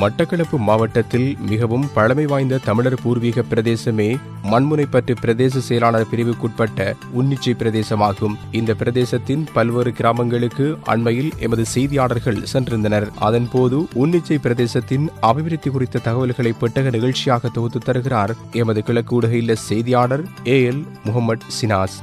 மட்டக்களப்பு மாவட்டத்தில் மிகவும் பழமை வாய்ந்த தமிழர் பூர்வீக பிரதேசமே மண்முனைப்பற்று பிரதேச செயலாளர் பிரிவுக்குட்பட்ட உன்னிச்சை பிரதேசமாகும். இந்த பிரதேசத்தின் பல்வேறு கிராமங்களுக்கு அண்மையில் எமது செய்தியாளர்கள் சென்றிருந்தனர். அதன்போது உன்னிச்சை பிரதேசத்தின் அபிவிருத்தி குறித்த தகவல்களை பெட்டக நிகழ்ச்சியாக தொகுத்து தருகிறார் எமது கிழக்கு ஊடக செய்தியாளர் ஏ எல் முகமது சினாஸ்.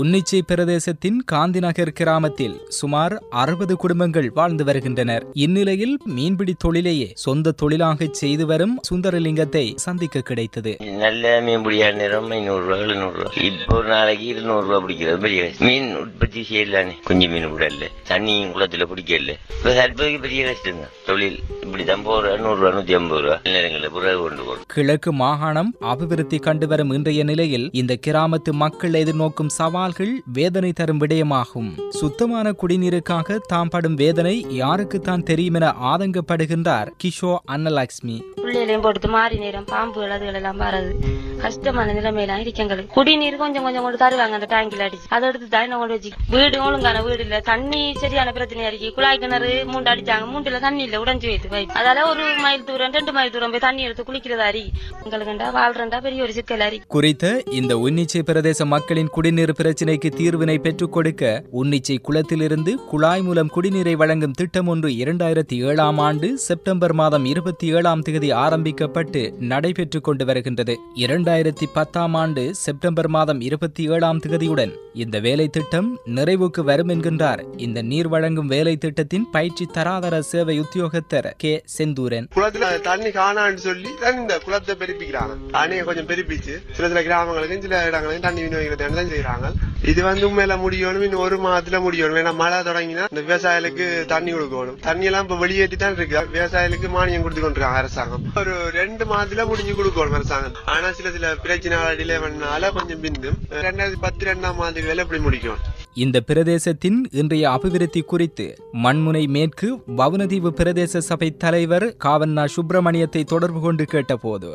உன்னிச்சை பிரதேசத்தின் காந்திநகர் கிராமத்தில் சுமார் அறுபது குடும்பங்கள் வாழ்ந்து வருகின்றனர். இந்நிலையில் மீன்பிடி தொழிலையே சொந்த தொழிலாக செய்து வரும் சுந்தரலிங்கத்தை சந்திக்க கிடைத்தது. நல்ல மீன் பிடிக்கிற நேரம் ஐநூறு ரூபா எழுநூறு ரூபா இப்போ நாளைக்கு இருநூறு ரூபா பிடிக்கிறது பெரிய. மீன் உற்பத்தி செய்யலானே கொஞ்சம் மீன் விடல தண்ணியும் குளத்துல பிடிக்கல இப்போ தற்போதைக்கு பெரிய கஷ்டம் தான். தொழில் இப்படி தான் போற நூறு ரூபா நூத்தி ஐம்பது ரூபா. நேரங்களில் பிறகு கொண்டு போறோம் கிழக்கு மாகாணம் அபிவிருத்தி கண்டு வரும் இன்றைய நிலையில் இந்த கிராமத்து மக்கள் எதிர்நோக்கும் சவால்கள் வேதனை தரும் விடயமாகும். சுத்தமான குடிநீருக்காக தாம் படும் வேதனை யாருக்குத்தான் தெரியும் என ஆதங்கப்படுகின்றார் கிஷோ அன்னலக்ஷ்மி. பிள்ளைகளையும் போட்டு மாறி நேரம் பாம்புகள் அதுகள் எல்லாம் வரது. கஷ்டமான நிலைமையெல்லாம் இருக்கு எங்களுக்கு குடிநீர் கொஞ்சம் கொஞ்சம் கொண்டு தருவாங்க அந்த டேங்கில் அடிச்சு. அதை எடுத்து தான் கொண்டு வச்சு. வீடு ஒழுங்கான வீடு இல்ல. தண்ணி சரியான பிரச்சனையா இருக்கு. குழாய் கிணறு மூண்டு அடிச்சாங்க. மூண்டுல தண்ணி இல்ல. உடைஞ்சு வைத்து பைப் அதால ஒரு மைல் தூரம் ரெண்டு மைல் தூரம் போய் தண்ணி எடுத்து குளிக்கிறதா அரி எங்களுக்குண்டா வாழ்றண்டா பெரிய ஒரு சிக்கல் குறித்த இந்த உன்னிச்சை பிரதேச மக்களின் குடிநீர் பிரச்சினைக்கு தீர்வினை பெற்றுக் கொடுக்க உன்னிச்சை குளத்திலிருந்து குழாய் மூலம் குடிநீரை வழங்கும் திட்டம் ஒன்று இரண்டாயிரத்தி ஏழாம் ஆண்டு செப்டம்பர் மாதம் இருபத்தி ஏழாம் தேதி ஆரம்பிக்கப்பட்டு நடைபெற்றுக் கொண்டு வருகின்றது. இரண்டாயிரத்தி பத்தாம் ஆண்டு செப்டம்பர் மாதம் இருபத்தி ஏழாம் தேதியுடன் இந்த வேலை திட்டம் நிறைவுக்கு வரும் என்கின்றார். இந்த நீர் வழங்கும் வேலை திட்டத்தின் பயிற்சி தராதர சேவை உத்தியோகத்தர் கே. செந்தூரன். குளத்துல தண்ணி காணான்னு சொல்லி இந்த குளத்தை பெருப்பிக்கிறாங்க. தண்ணியை கொஞ்சம் பெருப்பிச்சு சில சில கிராமங்களுக்கு சில இடங்களுக்கும் தண்ணி விநியோகிக்கிறது தான் செய்யறாங்க இது வந்து உண்மையில முடியணும் இன்னும் ஒரு மாதத்துல முடியணும். ஏன்னா மழை தொடங்கினா இந்த விவசாயிகளுக்கு தண்ணி கொடுக்கணும். தண்ணி எல்லாம் இப்ப வெளியேற்றி தான் இருக்கு. விவசாயிகளுக்கு மானியம் கொடுத்து கொண்டிருக்காங்க அரசாங்கம். ஒரு ரெண்டு மாதத்துல முடிஞ்சு கொடுக்கணும் அரசாங்கம். ஆனா சில சில பிரச்சனை டிலே பண்ணால கொஞ்சம் பிந்தும் ரெண்டாயிரத்தி பத்து ரெண்டாம் மாதிரி வேலை எப்படி முடிக்கும் இந்த பிரதேசத்தின் இன்றைய அபிவிருத்தி குறித்து மண்முனை மேற்கு வவுனதீவு பிரதேச சபை தலைவர் காவன்னா சுப்பிரமணியத்தை தொடர்பு கொண்டு கேட்டபோது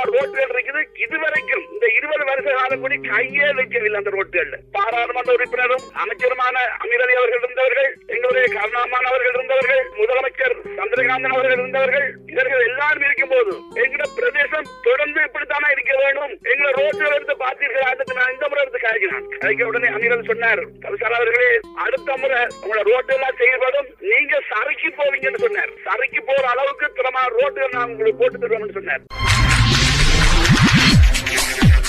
ஆதிரிக்கு சொந்தமான ரோட்டுகள் இருக்குது. இதுவரைக்கும் இந்த இருபது வருஷ காலம் கூட கையே வைக்கவில்லை அந்த ரோட்டுகள்ல. பாராளுமன்ற உறுப்பினரும் அமைச்சருமான அமீரலி அவர்கள் இருந்தவர்கள் எங்களுடைய கருணாமான் அவர்கள் இருந்தவர்கள் முதலமைச்சர் சந்திரகாந்தன் அவர்கள் இருந்தவர்கள் இவர்கள் எல்லாரும் இருக்கும் போது எங்களோட பிரதேசம் தொடர்ந்து இப்படித்தானே இருக்க வேண்டும். எங்களை ரோட்டுகள் எடுத்து பார்த்தீர்கள் அதுக்கு நான் இந்த முறை எடுத்து காய்க்கிறேன் காய்க்க உடனே அமீரல் சொன்னார் கவிசார் அவர்களே அடுத்த முறை உங்களோட ரோட்டு எல்லாம் செயல்படும் நீங்க சறுக்கி போவீங்கன்னு சொன்னார். சறுக்கி போற அளவுக்கு திறமான ரோட்டுகள் நான் உங்களுக்கு போட்டு தருவோம்னு சொன்னார். Yeah.